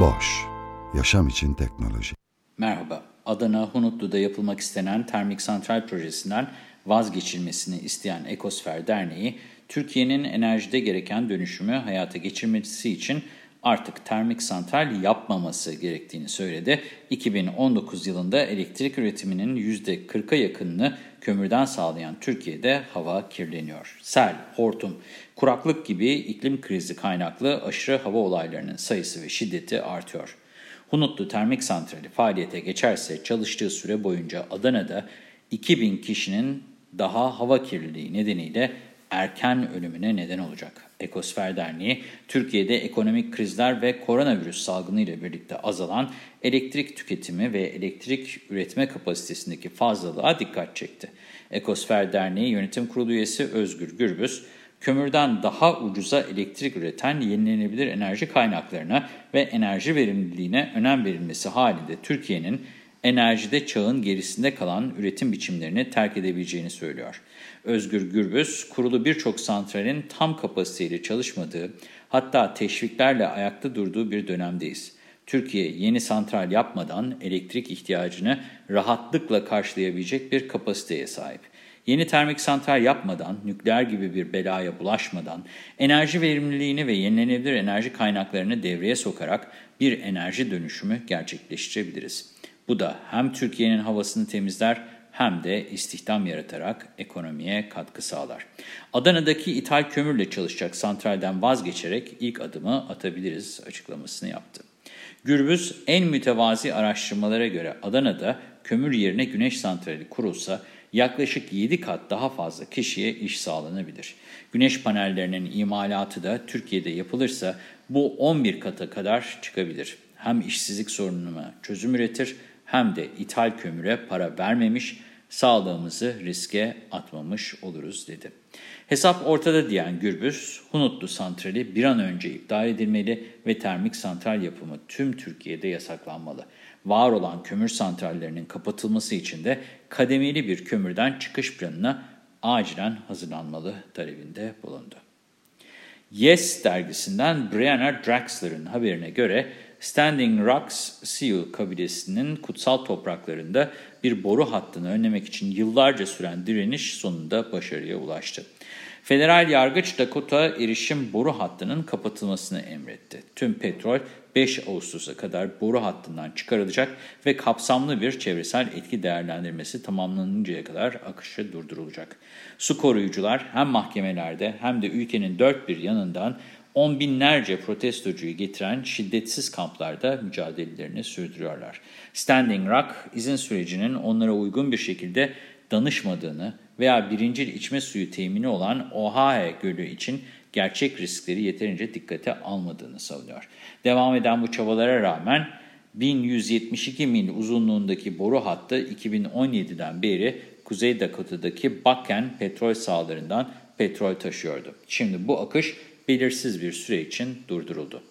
Boş, yaşam için teknoloji. Merhaba, Adana Hunutlu'da yapılmak istenen termik santral projesinden vazgeçilmesini isteyen Ekosfer Derneği, Türkiye'nin enerjide gereken dönüşümü hayata geçirmesi için artık termik santral yapmaması gerektiğini söyledi. 2019 yılında elektrik üretiminin %40'a yakınını kömürden sağlayan Türkiye'de hava kirleniyor. Sel, hortum, kuraklık gibi iklim krizi kaynaklı aşırı hava olaylarının sayısı ve şiddeti artıyor. Hunutlu Termik Santrali faaliyete geçerse çalıştığı süre boyunca Adana'da 2000 kişinin daha hava kirliliği nedeniyle erken ölümüne neden olacak. Ekosfer Derneği, Türkiye'de ekonomik krizler ve koronavirüs salgını ile birlikte azalan elektrik tüketimi ve elektrik üretme kapasitesindeki fazlalığa dikkat çekti. Ekosfer Derneği Yönetim Kurulu üyesi Özgür Gürbüz, kömürden daha ucuza elektrik üreten yenilenebilir enerji kaynaklarına ve enerji verimliliğine önem verilmesi halinde Türkiye'nin enerjide çağın gerisinde kalan üretim biçimlerini terk edebileceğini söylüyor. Özgür Gürbüz, kurulu birçok santralin tam kapasiteyle çalışmadığı, hatta teşviklerle ayakta durduğu bir dönemdeyiz. Türkiye yeni santral yapmadan elektrik ihtiyacını rahatlıkla karşılayabilecek bir kapasiteye sahip. Yeni termik santral yapmadan, nükleer gibi bir belaya bulaşmadan, enerji verimliliğini ve yenilenebilir enerji kaynaklarını devreye sokarak bir enerji dönüşümü gerçekleştirebiliriz. Bu da hem Türkiye'nin havasını temizler hem de istihdam yaratarak ekonomiye katkı sağlar. Adana'daki ithal kömürle çalışacak santralden vazgeçerek ilk adımı atabiliriz açıklamasını yaptı. Gürbüz en mütevazi araştırmalara göre Adana'da kömür yerine güneş santrali kurulsa yaklaşık 7 kat daha fazla kişiye iş sağlanabilir. Güneş panellerinin imalatı da Türkiye'de yapılırsa bu 11 kata kadar çıkabilir. Hem işsizlik sorununa çözüm üretir hem de ithal kömüre para vermemiş, sağlığımızı riske atmamış oluruz dedi. Hesap ortada diyen Gürbüz, Hunutlu santrali bir an önce iptal edilmeli ve termik santral yapımı tüm Türkiye'de yasaklanmalı. Var olan kömür santrallerinin kapatılması için de kademeli bir kömürden çıkış planına acilen hazırlanmalı talebinde bulundu. Yes dergisinden Brianna Draxler'ın haberine göre Standing Rocks Sioux kabilesinin kutsal topraklarında bir boru hattını önlemek için yıllarca süren direniş sonunda başarıya ulaştı. Federal yargıç Dakota erişim boru hattının kapatılmasını emretti. Tüm petrol 5 Ağustos'a kadar boru hattından çıkarılacak ve kapsamlı bir çevresel etki değerlendirmesi tamamlanıncaya kadar akışı durdurulacak. Su koruyucular hem mahkemelerde hem de ülkenin dört bir yanından on binlerce protestocuyu getiren şiddetsiz kamplarda mücadelelerini sürdürüyorlar. Standing Rock, izin sürecinin onlara uygun bir şekilde danışmadığını veya birincil içme suyu temini olan Ohio Gölü için gerçek riskleri yeterince dikkate almadığını savunuyor. Devam eden bu çabalara rağmen 1172 mil uzunluğundaki boru hattı 2017'den beri Kuzey Dakota'daki Bakken petrol sahalarından petrol taşıyordu. Şimdi bu akış belirsiz bir süre için durduruldu.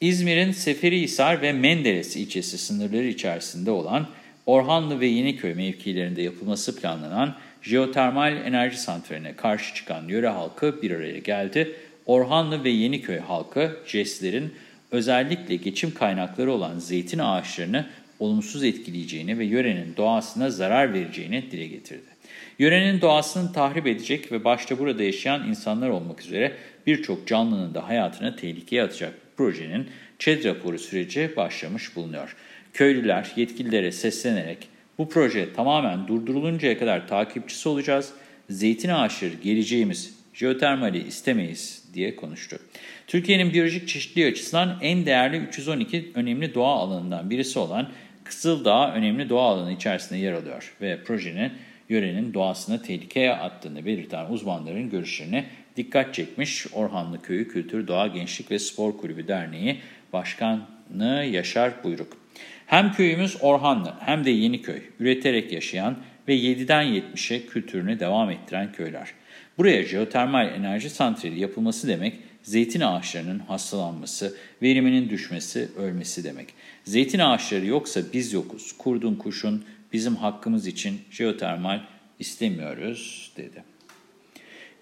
İzmir'in Seferihisar ve Menderes ilçesi sınırları içerisinde olan Orhanlı ve Yeniköy mevkilerinde yapılması planlanan jeotermal enerji santraline karşı çıkan yöre halkı bir araya geldi. Orhanlı ve Yeniköy halkı JES'lerin özellikle geçim kaynakları olan zeytin ağaçlarını olumsuz etkileyeceğini ve yörenin doğasına zarar vereceğini dile getirdi. Yörenin doğasını tahrip edecek ve başta burada yaşayan insanlar olmak üzere birçok canlının da hayatını tehlikeye atacak projenin ÇED raporu süreci başlamış bulunuyor. Köylüler yetkililere seslenerek bu proje tamamen durduruluncaya kadar takipçisi olacağız, zeytin ağaçları geleceğimiz, jeotermali istemeyiz diye konuştu. Türkiye'nin biyolojik çeşitliliği açısından en değerli 312 önemli doğa alanından birisi olan Kızıldağ önemli doğa alanı içerisinde yer alıyor ve projenin yörenin doğasını tehlikeye attığını belirten uzmanların görüşlerini dikkat çekmiş. Orhanlı Köyü Kültür, Doğa, Gençlik ve Spor Kulübü Derneği Başkanı Yaşar Buyruk. Hem köyümüz Orhanlı hem de Yeniköy, üreterek yaşayan ve 7'den 70'e kültürünü devam ettiren köyler. Buraya jeotermal enerji santrali yapılması demek, zeytin ağaçlarının hastalanması, veriminin düşmesi, ölmesi demek. Zeytin ağaçları yoksa biz yokuz, kurdun kuşun bizim hakkımız için jeotermal istemiyoruz dedi.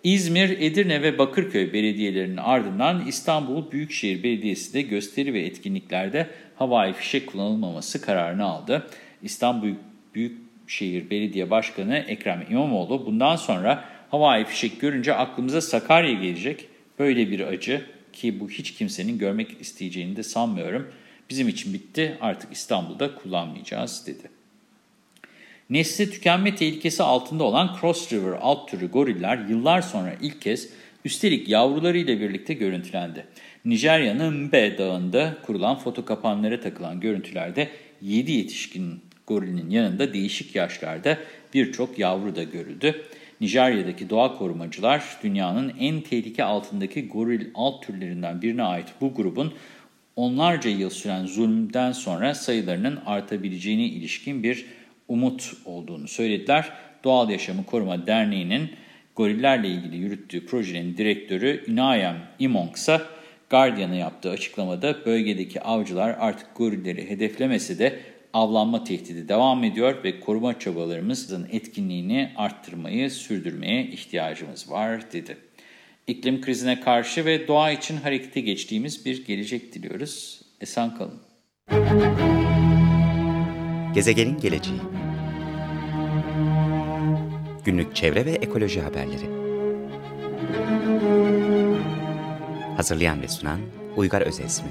İzmir, Edirne ve Bakırköy belediyelerinin ardından İstanbul Büyükşehir Belediyesi de gösteri ve etkinliklerde havai fişek kullanılmaması kararını aldı. İstanbul Büyükşehir Belediye Başkanı Ekrem İmamoğlu bundan sonra havai fişek görünce aklımıza Sakarya gelecek. Böyle bir acı ki bu hiç kimsenin görmek isteyeceğini de sanmıyorum. Bizim için bitti artık İstanbul'da kullanmayacağız dedi. Nesli tükenme tehlikesi altında olan Cross River alt türü goriller yıllar sonra ilk kez üstelik yavrularıyla birlikte görüntülendi. Nijerya'nın Mbe Dağı'nda kurulan foto kapanlara takılan görüntülerde 7 yetişkin gorilin yanında değişik yaşlarda birçok yavru da görüldü. Nijerya'daki doğa korumacılar dünyanın en tehlike altındaki goril alt türlerinden birine ait bu grubun onlarca yıl süren zulümden sonra sayılarının artabileceğine ilişkin bir umut olduğunu söylediler. Doğal Yaşamı Koruma Derneği'nin gorillerle ilgili yürüttüğü projenin direktörü Inayam Imong Guardian'a yaptığı açıklamada bölgedeki avcılar artık gorilleri hedeflemese de avlanma tehdidi devam ediyor ve koruma çabalarımızın etkinliğini arttırmayı sürdürmeye ihtiyacımız var dedi. İklim krizine karşı ve doğa için harekete geçtiğimiz bir gelecek diliyoruz. Esen kalın. Gezegenin geleceği Günlük çevre ve ekoloji haberleri Hazırlayan ve sunan Uygar Özesmi